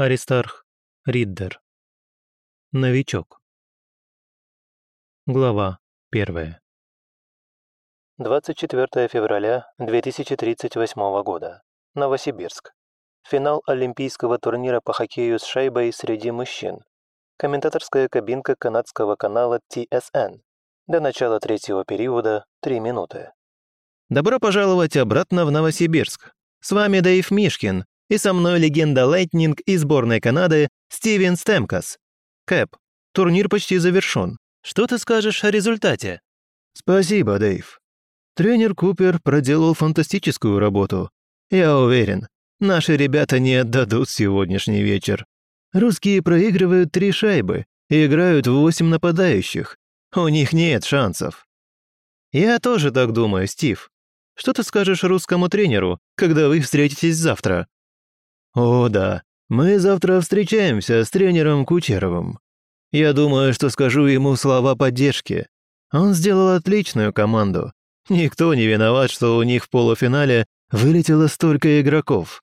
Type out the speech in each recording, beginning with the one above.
Аристарх Риддер. Новичок. Глава первая. 24 февраля 2038 года. Новосибирск. Финал Олимпийского турнира по хоккею с шайбой среди мужчин. Комментаторская кабинка канадского канала TSN. До начала третьего периода 3 минуты. Добро пожаловать обратно в Новосибирск. С вами Дэйв Мишкин, и со мной легенда Лайтнинг и сборной Канады Стивен Стэмкос. Кэп, турнир почти завершен. Что ты скажешь о результате? Спасибо, Дэйв. Тренер Купер проделал фантастическую работу. Я уверен, наши ребята не отдадут сегодняшний вечер. Русские проигрывают три шайбы и играют в восемь нападающих. У них нет шансов. Я тоже так думаю, Стив. Что ты скажешь русскому тренеру, когда вы встретитесь завтра? «О, да. Мы завтра встречаемся с тренером Кучеровым. Я думаю, что скажу ему слова поддержки. Он сделал отличную команду. Никто не виноват, что у них в полуфинале вылетело столько игроков».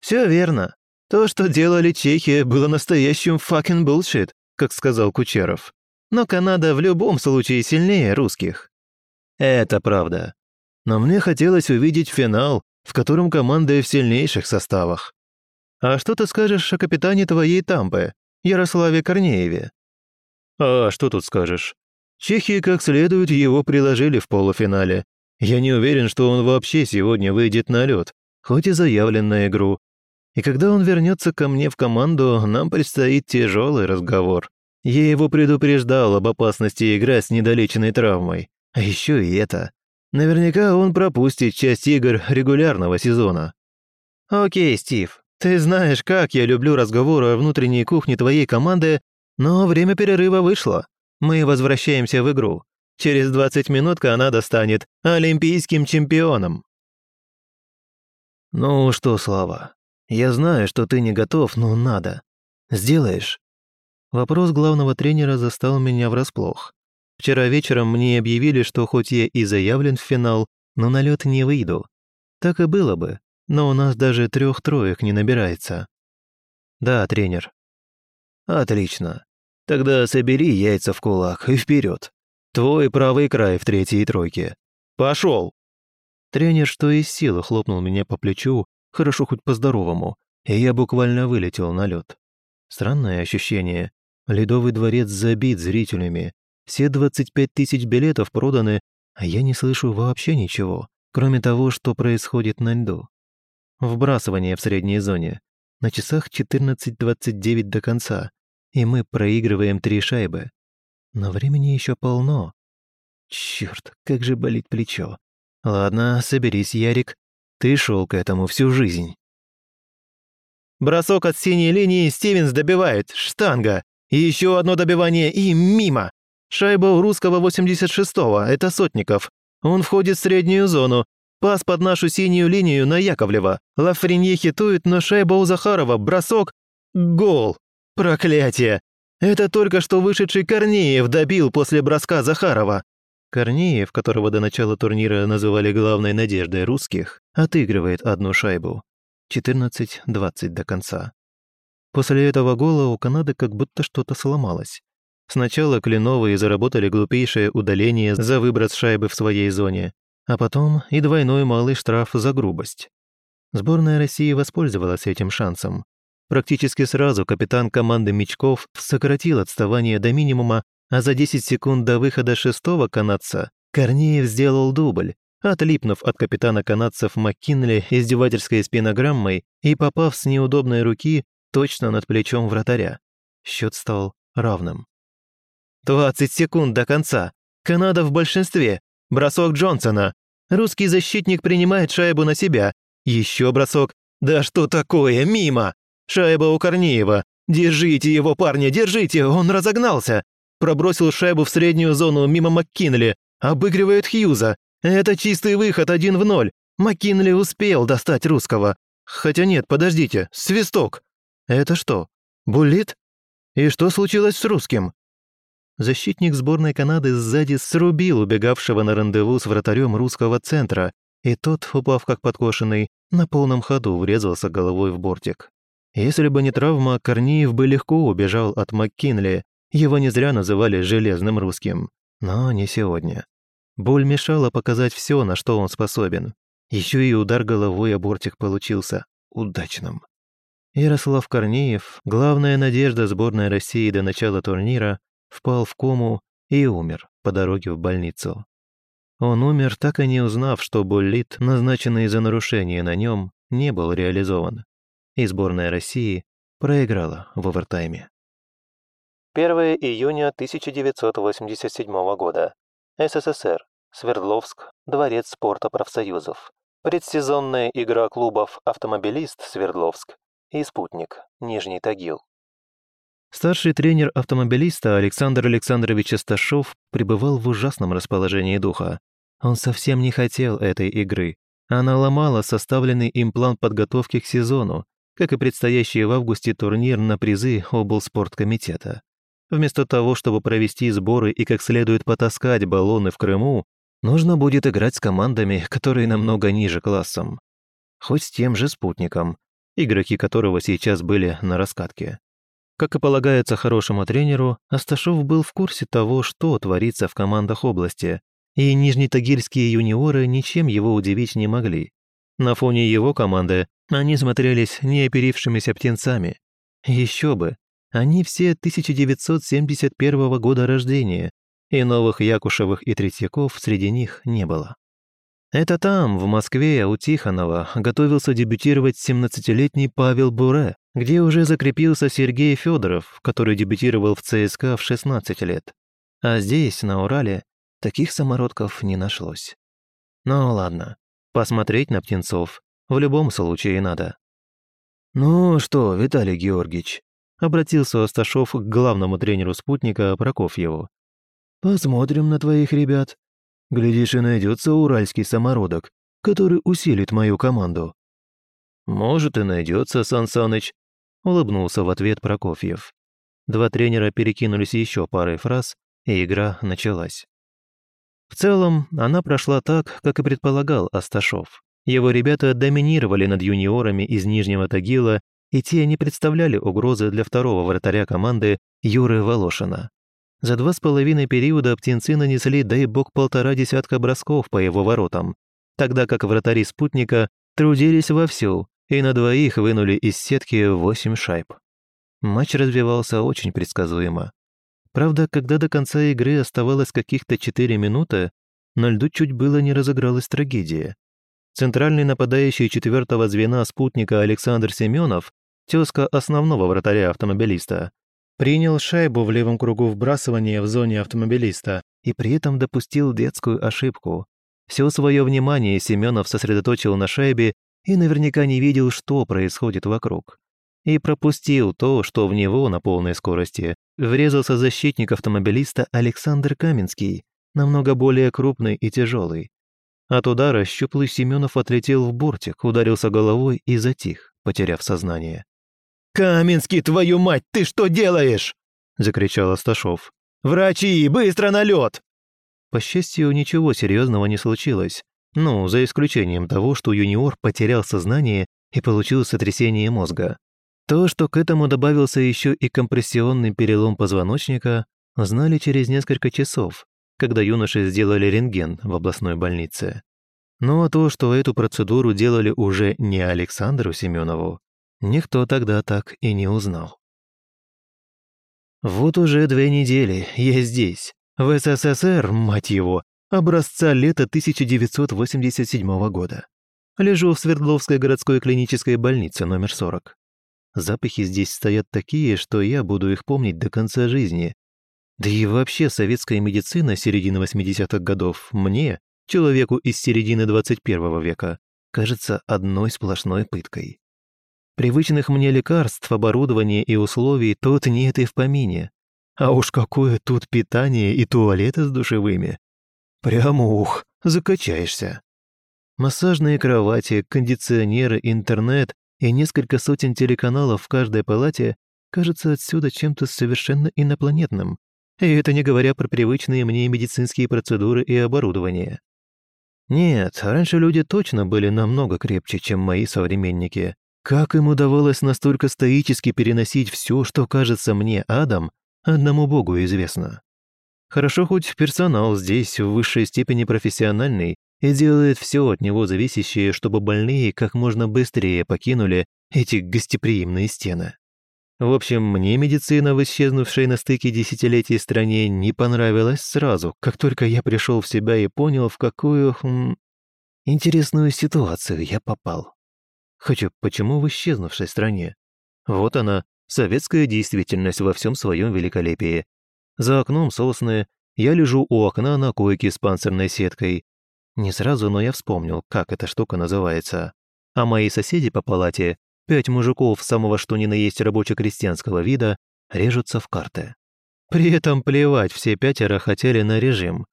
«Все верно. То, что делали чехи, было настоящим fucking bullshit», как сказал Кучеров. Но Канада в любом случае сильнее русских. Это правда. Но мне хотелось увидеть финал, в котором команды в сильнейших составах. А что ты скажешь о капитане твоей Тампы, Ярославе Корнееве?» «А что тут скажешь? Чехи как следует его приложили в полуфинале. Я не уверен, что он вообще сегодня выйдет на лед, хоть и заявлен на игру. И когда он вернется ко мне в команду, нам предстоит тяжелый разговор. Я его предупреждал об опасности играть с недолеченной травмой. А еще и это. Наверняка он пропустит часть игр регулярного сезона. «Окей, Стив, ты знаешь, как я люблю разговоры о внутренней кухне твоей команды, но время перерыва вышло. Мы возвращаемся в игру. Через 20 минут Канада станет олимпийским чемпионом. Ну что, Слава, я знаю, что ты не готов, но надо. Сделаешь? Вопрос главного тренера застал меня врасплох. Вчера вечером мне объявили, что хоть я и заявлен в финал, но на лед не выйду. Так и было бы, но у нас даже трех-троек не набирается. Да, тренер. Отлично. Тогда собери яйца в кулак и вперед. Твой правый край в третьей тройке. Пошел! Тренер что из силы хлопнул меня по плечу, хорошо хоть по-здоровому, и я буквально вылетел на лед. Странное ощущение. Ледовый дворец забит зрителями. Все 25 тысяч билетов проданы, а я не слышу вообще ничего, кроме того, что происходит на льду. Вбрасывание в средней зоне. На часах 14.29 до конца, и мы проигрываем три шайбы. Но времени еще полно. Черт, как же болит плечо. Ладно, соберись, Ярик. Ты шел к этому всю жизнь. Бросок от синей линии Стивенс добивает. Штанга. И еще одно добивание и мимо. Шайба у русского 86-го, это Сотников. Он входит в среднюю зону, Пас под нашу синюю линию на Яковлева. Лафренье хитует, но шайба у Захарова. Бросок. Гол. Проклятие. Это только что вышедший Корнеев добил после броска Захарова. Корнеев, которого до начала турнира называли главной надеждой русских, отыгрывает одну шайбу. 14-20 до конца. После этого гола у Канады как будто что-то сломалось. Сначала Кленовые заработали глупейшее удаление за выброс шайбы в своей зоне, а потом и двойной малый штраф за грубость. Сборная России воспользовалась этим шансом. Практически сразу капитан команды Мечков сократил отставание до минимума, а за 10 секунд до выхода шестого канадца Корнеев сделал дубль, отлипнув от капитана канадцев Маккинли издевательской спинограммой и попав с неудобной руки точно над плечом вратаря. Счет стал равным. «20 секунд до конца. Канада в большинстве. Бросок Джонсона. Русский защитник принимает шайбу на себя. Еще бросок. Да что такое, мимо! Шайба у Корнеева. Держите его, парня, держите, он разогнался. Пробросил шайбу в среднюю зону мимо МакКинли. Обыгрывает Хьюза. Это чистый выход один в ноль. МакКинли успел достать русского. Хотя нет, подождите, свисток. Это что, буллит? И что случилось с русским? Защитник сборной Канады сзади срубил убегавшего на рандеву с вратарем русского центра, и тот, упав как подкошенный, на полном ходу врезался головой в бортик. Если бы не травма, Корнеев бы легко убежал от МакКинли, его не зря называли «железным русским». Но не сегодня. Боль мешала показать все, на что он способен. Еще и удар головой о бортик получился удачным. Ярослав Корнеев, главная надежда сборной России до начала турнира, впал в кому и умер по дороге в больницу. Он умер, так и не узнав, что буллит, назначенный за нарушение на нем, не был реализован. И сборная России проиграла в овертайме. 1 июня 1987 года. СССР. Свердловск. Дворец спорта профсоюзов. Предсезонная игра клубов «Автомобилист» Свердловск и «Спутник» Нижний Тагил. Старший тренер автомобилиста Александр Александрович Асташов пребывал в ужасном расположении духа. Он совсем не хотел этой игры. Она ломала составленный им план подготовки к сезону, как и предстоящий в августе турнир на призы облспорткомитета. Вместо того, чтобы провести сборы и как следует потаскать баллоны в Крыму, нужно будет играть с командами, которые намного ниже классом. Хоть с тем же спутником, игроки которого сейчас были на раскатке. Как и полагается хорошему тренеру, Асташов был в курсе того, что творится в командах области, и нижнетагильские юниоры ничем его удивить не могли. На фоне его команды они смотрелись неоперившимися птенцами. Еще бы, они все 1971 года рождения, и новых Якушевых и Третьяков среди них не было. Это там, в Москве, у Тихонова, готовился дебютировать 17-летний Павел Буре, где уже закрепился Сергей Федоров, который дебютировал в ЦСКА в 16 лет. А здесь, на Урале, таких самородков не нашлось. Ну ладно, посмотреть на птенцов в любом случае надо. «Ну что, Виталий Георгиевич?» — обратился Асташов к главному тренеру спутника Прокофьеву. «Посмотрим на твоих ребят. Глядишь, и найдется уральский самородок, который усилит мою команду». «Может, и найдется, Сан Саныч», улыбнулся в ответ Прокофьев. Два тренера перекинулись еще парой фраз, и игра началась. В целом, она прошла так, как и предполагал Асташов. Его ребята доминировали над юниорами из Нижнего Тагила, и те не представляли угрозы для второго вратаря команды Юры Волошина. За два с половиной периода птенцы нанесли, дай бог, полтора десятка бросков по его воротам, тогда как вратари спутника трудились вовсю, и на двоих вынули из сетки восемь шайб. Матч развивался очень предсказуемо. Правда, когда до конца игры оставалось каких-то 4 минуты, на льду чуть было не разыгралась трагедия. Центральный нападающий четвертого звена спутника Александр Семенов, тезка основного вратаря автомобилиста, принял шайбу в левом кругу вбрасывания в зоне автомобилиста и при этом допустил детскую ошибку. Все свое внимание Семенов сосредоточил на шайбе и наверняка не видел, что происходит вокруг. И пропустил то, что в него на полной скорости врезался защитник автомобилиста Александр Каменский, намного более крупный и тяжелый. От удара щуплый Семенов отлетел в бортик, ударился головой и затих, потеряв сознание. «Каменский, твою мать, ты что делаешь?» – закричал Асташов. «Врачи, быстро на лед!» По счастью, ничего серьезного не случилось, ну, за исключением того, что юниор потерял сознание и получил сотрясение мозга. То, что к этому добавился еще и компрессионный перелом позвоночника, знали через несколько часов, когда юноши сделали рентген в областной больнице. Ну а то, что эту процедуру делали уже не Александру Семенову, никто тогда так и не узнал. Вот уже две недели я здесь, в СССР, мать его, образца лета 1987 года. Лежу в Свердловской городской клинической больнице номер 40. Запахи здесь стоят такие, что я буду их помнить до конца жизни. Да и вообще советская медицина середины 80-х годов мне, человеку из середины 21 века, кажется одной сплошной пыткой. Привычных мне лекарств, оборудования и условий тут нет и в помине. А уж какое тут питание и туалеты с душевыми. Прямо ух, закачаешься. Массажные кровати, кондиционеры, интернет и несколько сотен телеканалов в каждой палате кажется отсюда чем-то совершенно инопланетным. И это не говоря про привычные мне медицинские процедуры и оборудование. Нет, раньше люди точно были намного крепче, чем мои современники, Как им удавалось настолько стоически переносить все, что кажется мне адом, одному богу известно. Хорошо, хоть персонал здесь в высшей степени профессиональный и делает все от него зависящее, чтобы больные как можно быстрее покинули эти гостеприимные стены. В общем, мне медицина в исчезнувшей на стыке десятилетий стране не понравилась сразу, как только я пришел в себя и понял, в какую хм, интересную ситуацию я попал. Хотя почему в исчезнувшей стране? Вот она, советская действительность во всем своем великолепии. За окном сосны, я лежу у окна на койке с панцирной сеткой. Не сразу, но я вспомнил, как эта штука называется. А мои соседи по палате Пять мужиков самого что ни на есть рабоче-крестьянского вида режутся в карты. При этом плевать все пятеро хотели на режим.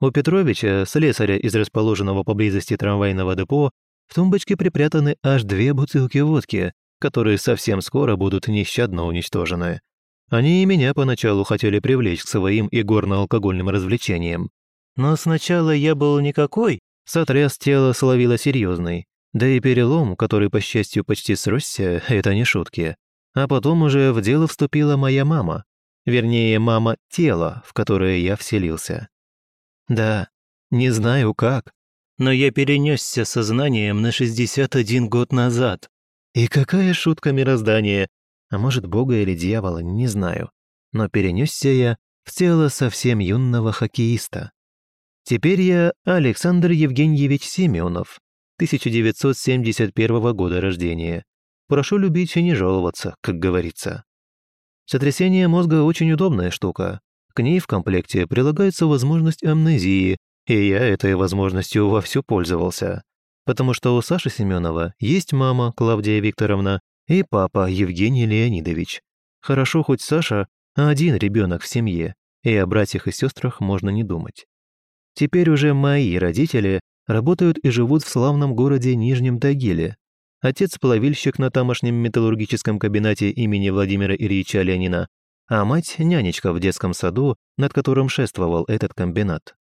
У Петровича, слесаря из расположенного поблизости трамвайного депо, в тумбочке припрятаны аж две бутылки водки, которые совсем скоро будут нещадно уничтожены. Они и меня поначалу хотели привлечь к своим игорно-алкогольным развлечениям. Но сначала я был никакой, сотряс тело словила серьезный, да и перелом, который, по счастью, почти сросся, это не шутки. А потом уже в дело вступила моя мама. Вернее, мама тела, в которое я вселился. Да, не знаю как, но я перенесся сознанием на 61 год назад. И какая шутка мироздания, а может, бога или дьявола, не знаю. Но перенесся я в тело совсем юного хоккеиста. Теперь я Александр Евгеньевич Семенов, 1971 года рождения. Прошу любить и не жаловаться, как говорится. Сотрясение мозга очень удобная штука. К ней в комплекте прилагается возможность амнезии, и я этой возможностью вовсю пользовался. Потому что у Саши Семенова есть мама Клавдия Викторовна и папа Евгений Леонидович. Хорошо хоть Саша один ребенок в семье, и о братьях и сестрах можно не думать. Теперь уже мои родители работают и живут в славном городе Нижнем Тагиле. Отец – плавильщик на тамошнем металлургическом кабинете имени Владимира Ильича Ленина, а мать – нянечка в детском саду, над которым шествовал этот комбинат.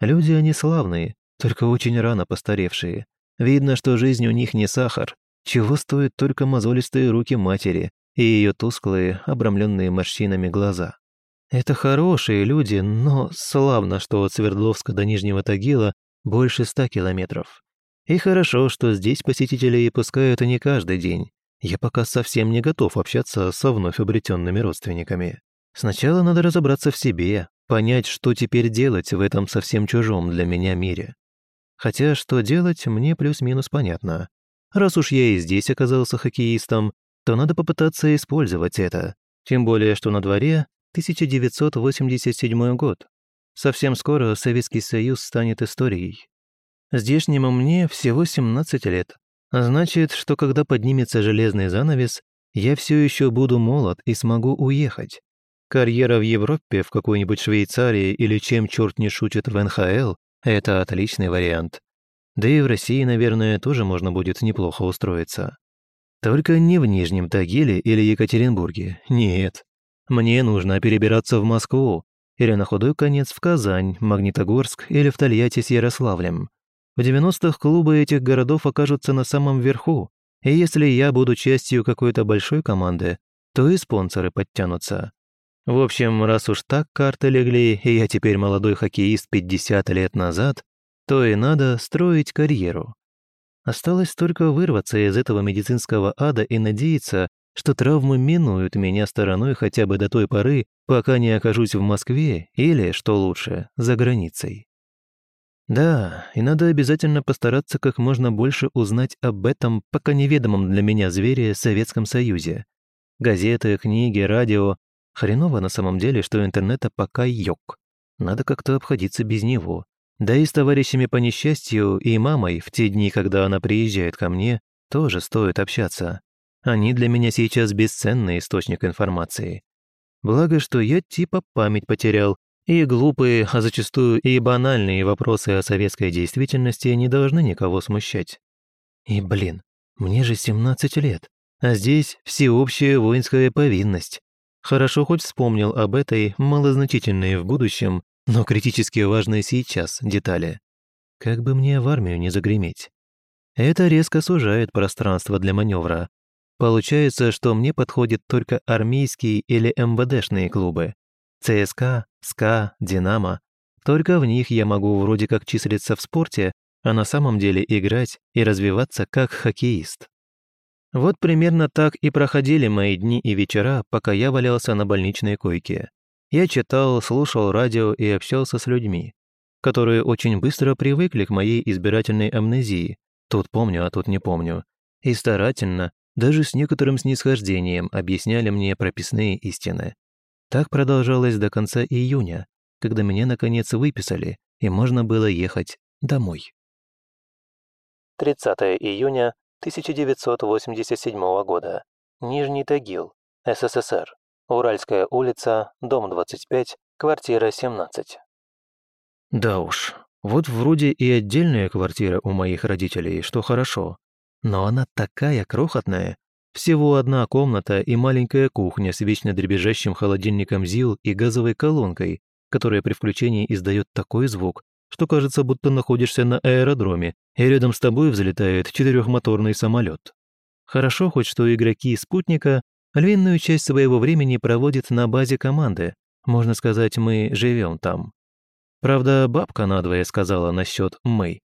Люди они славные, только очень рано постаревшие. Видно, что жизнь у них не сахар, чего стоят только мозолистые руки матери и ее тусклые, обрамленные морщинами глаза. Это хорошие люди, но славно, что от Свердловска до Нижнего Тагила больше ста километров. И хорошо, что здесь посетителей пускают не каждый день. Я пока совсем не готов общаться со вновь обретенными родственниками. Сначала надо разобраться в себе, понять, что теперь делать в этом совсем чужом для меня мире. Хотя что делать, мне плюс-минус понятно. Раз уж я и здесь оказался хоккеистом, то надо попытаться использовать это. Тем более, что на дворе 1987 год. Совсем скоро Советский Союз станет историей. Здешнему мне всего 17 лет. Значит, что когда поднимется железный занавес, я все еще буду молод и смогу уехать. Карьера в Европе, в какой-нибудь Швейцарии или чем черт не шутит в НХЛ – это отличный вариант. Да и в России, наверное, тоже можно будет неплохо устроиться. Только не в Нижнем Тагиле или Екатеринбурге, нет. Мне нужно перебираться в Москву, или на худой конец в Казань, Магнитогорск или в Тольятти с Ярославлем. В 90-х клубы этих городов окажутся на самом верху, и если я буду частью какой-то большой команды, то и спонсоры подтянутся. В общем, раз уж так карты легли, и я теперь молодой хоккеист 50 лет назад, то и надо строить карьеру. Осталось только вырваться из этого медицинского ада и надеяться, что травмы минуют меня стороной хотя бы до той поры, пока не окажусь в Москве или, что лучше, за границей. Да, и надо обязательно постараться как можно больше узнать об этом пока неведомом для меня звере Советском Союзе. Газеты, книги, радио. Хреново на самом деле, что интернета пока йог. Надо как-то обходиться без него. Да и с товарищами по несчастью и мамой в те дни, когда она приезжает ко мне, тоже стоит общаться. Они для меня сейчас бесценный источник информации. Благо, что я типа память потерял, и глупые, а зачастую и банальные вопросы о советской действительности не должны никого смущать. И, блин, мне же 17 лет, а здесь всеобщая воинская повинность. Хорошо хоть вспомнил об этой малозначительной в будущем, но критически важной сейчас детали. Как бы мне в армию не загреметь. Это резко сужает пространство для маневра, Получается, что мне подходят только армейские или МВДшные клубы. ЦСКА, СКА, Динамо. Только в них я могу вроде как числиться в спорте, а на самом деле играть и развиваться как хоккеист. Вот примерно так и проходили мои дни и вечера, пока я валялся на больничной койке. Я читал, слушал радио и общался с людьми, которые очень быстро привыкли к моей избирательной амнезии. Тут помню, а тут не помню. И старательно, даже с некоторым снисхождением объясняли мне прописные истины. Так продолжалось до конца июня, когда меня наконец выписали, и можно было ехать домой. 30 июня 1987 года. Нижний Тагил, СССР. Уральская улица, дом 25, квартира 17. Да уж, вот вроде и отдельная квартира у моих родителей, что хорошо. Но она такая крохотная. Всего одна комната и маленькая кухня с вечно дребезжащим холодильником ЗИЛ и газовой колонкой, которая при включении издает такой звук, что кажется, будто находишься на аэродроме, и рядом с тобой взлетает четырехмоторный самолет. Хорошо хоть, что игроки спутника львиную часть своего времени проводят на базе команды. Можно сказать, мы живем там. Правда, бабка надвое сказала насчет «мы».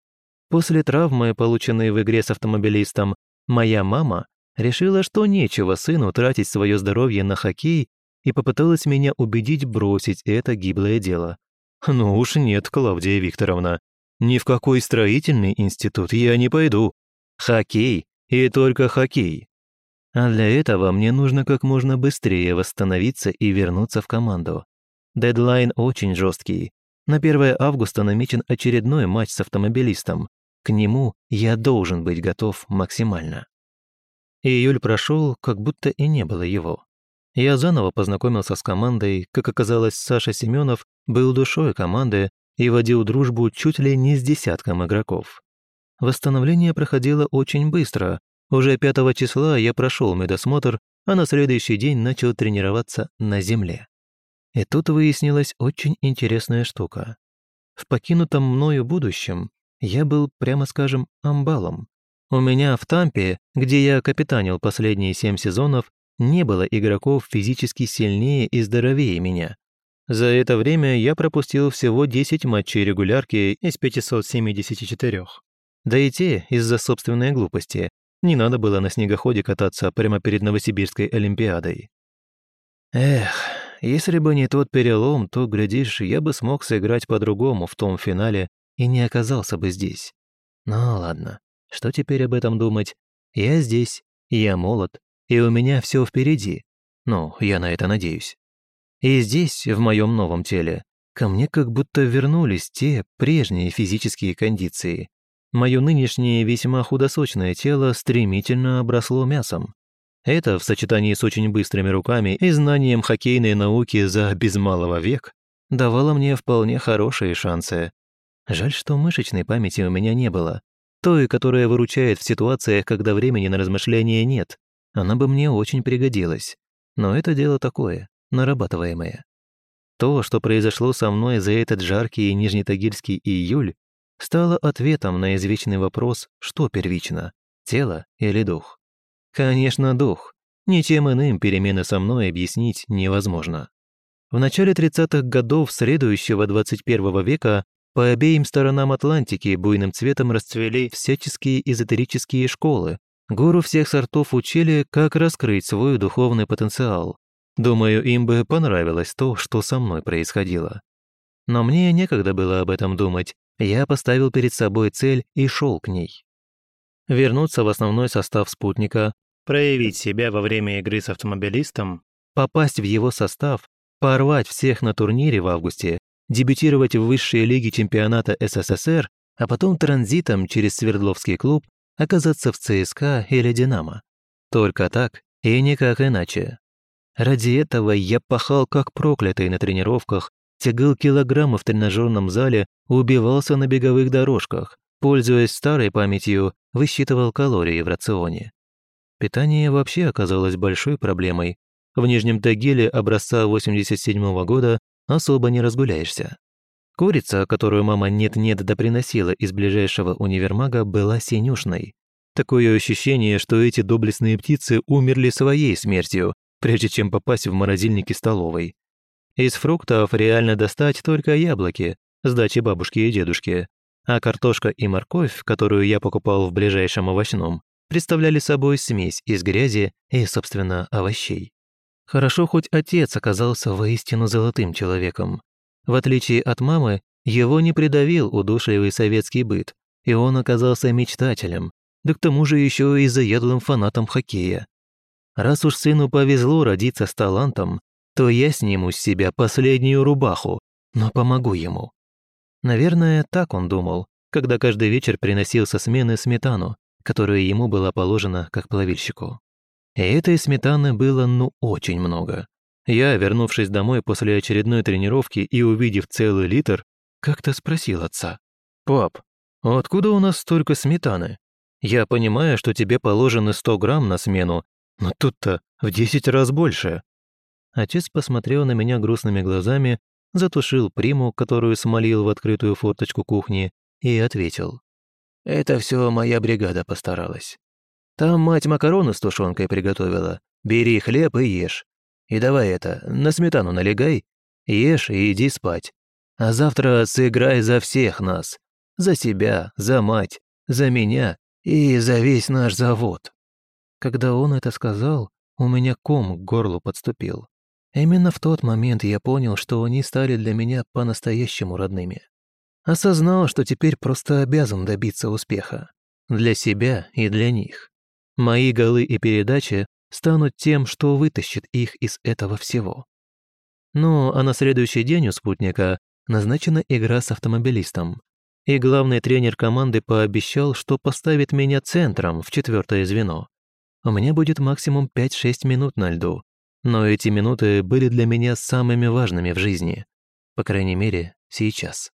После травмы, полученной в игре с автомобилистом, моя мама решила, что нечего сыну тратить свое здоровье на хоккей и попыталась меня убедить бросить это гиблое дело. Ну уж нет, Клавдия Викторовна, ни в какой строительный институт я не пойду. Хоккей и только хоккей. А для этого мне нужно как можно быстрее восстановиться и вернуться в команду. Дедлайн очень жесткий. На 1 августа намечен очередной матч с автомобилистом, к нему я должен быть готов максимально. Июль прошел, как будто и не было его. Я заново познакомился с командой, как оказалось, Саша Семенов был душой команды и водил дружбу чуть ли не с десятком игроков. Восстановление проходило очень быстро. Уже 5 числа я прошел медосмотр, а на следующий день начал тренироваться на земле. И тут выяснилась очень интересная штука. В покинутом мною будущем я был, прямо скажем, амбалом. У меня в Тампе, где я капитанил последние семь сезонов, не было игроков физически сильнее и здоровее меня. За это время я пропустил всего 10 матчей регулярки из 574. Да и те из-за собственной глупости. Не надо было на снегоходе кататься прямо перед Новосибирской Олимпиадой. Эх, если бы не тот перелом, то, глядишь, я бы смог сыграть по-другому в том финале, и не оказался бы здесь. Ну ладно, что теперь об этом думать? Я здесь, я молод, и у меня все впереди. Ну, я на это надеюсь. И здесь, в моем новом теле, ко мне как будто вернулись те прежние физические кондиции. Мое нынешнее весьма худосочное тело стремительно обросло мясом. Это, в сочетании с очень быстрыми руками и знанием хоккейной науки за без малого век, давало мне вполне хорошие шансы Жаль, что мышечной памяти у меня не было. Той, которая выручает в ситуациях, когда времени на размышления нет. Она бы мне очень пригодилась. Но это дело такое, нарабатываемое. То, что произошло со мной за этот жаркий нижнетагильский июль, стало ответом на извечный вопрос, что первично – тело или дух. Конечно, дух. Ничем иным перемены со мной объяснить невозможно. В начале 30-х годов следующего 21 века по обеим сторонам Атлантики буйным цветом расцвели всяческие эзотерические школы. Гуру всех сортов учили, как раскрыть свой духовный потенциал. Думаю, им бы понравилось то, что со мной происходило. Но мне некогда было об этом думать. Я поставил перед собой цель и шел к ней. Вернуться в основной состав спутника, проявить себя во время игры с автомобилистом, попасть в его состав, порвать всех на турнире в августе дебютировать в высшей лиге чемпионата СССР, а потом транзитом через Свердловский клуб оказаться в ЦСКА или «Динамо». Только так и никак иначе. Ради этого я пахал как проклятый на тренировках, тягал килограммы в тренажерном зале, убивался на беговых дорожках, пользуясь старой памятью, высчитывал калории в рационе. Питание вообще оказалось большой проблемой. В Нижнем Тагиле образца 87 -го года особо не разгуляешься. Курица, которую мама нет-нет да приносила из ближайшего универмага, была синюшной. Такое ощущение, что эти доблестные птицы умерли своей смертью, прежде чем попасть в морозильники столовой. Из фруктов реально достать только яблоки, с дачи бабушки и дедушки, а картошка и морковь, которую я покупал в ближайшем овощном, представляли собой смесь из грязи и, собственно, овощей. Хорошо, хоть отец оказался воистину золотым человеком. В отличие от мамы, его не придавил удушливый советский быт, и он оказался мечтателем, да к тому же еще и заядлым фанатом хоккея. Раз уж сыну повезло родиться с талантом, то я сниму с себя последнюю рубаху, но помогу ему. Наверное, так он думал, когда каждый вечер приносил со смены сметану, которая ему была положена как плавильщику. И этой сметаны было ну очень много. Я, вернувшись домой после очередной тренировки и увидев целый литр, как-то спросил отца. «Пап, а откуда у нас столько сметаны? Я понимаю, что тебе положено 100 грамм на смену, но тут-то в 10 раз больше». Отец посмотрел на меня грустными глазами, затушил приму, которую смолил в открытую форточку кухни, и ответил. «Это все моя бригада постаралась. Там мать макароны с тушенкой приготовила. Бери хлеб и ешь. И давай это, на сметану налегай, ешь и иди спать. А завтра сыграй за всех нас. За себя, за мать, за меня и за весь наш завод». Когда он это сказал, у меня ком к горлу подступил. Именно в тот момент я понял, что они стали для меня по-настоящему родными. Осознал, что теперь просто обязан добиться успеха. Для себя и для них. Мои голы и передачи станут тем, что вытащит их из этого всего. Ну, а на следующий день у спутника назначена игра с автомобилистом. И главный тренер команды пообещал, что поставит меня центром в четвертое звено. У меня будет максимум 5-6 минут на льду, но эти минуты были для меня самыми важными в жизни. По крайней мере, сейчас.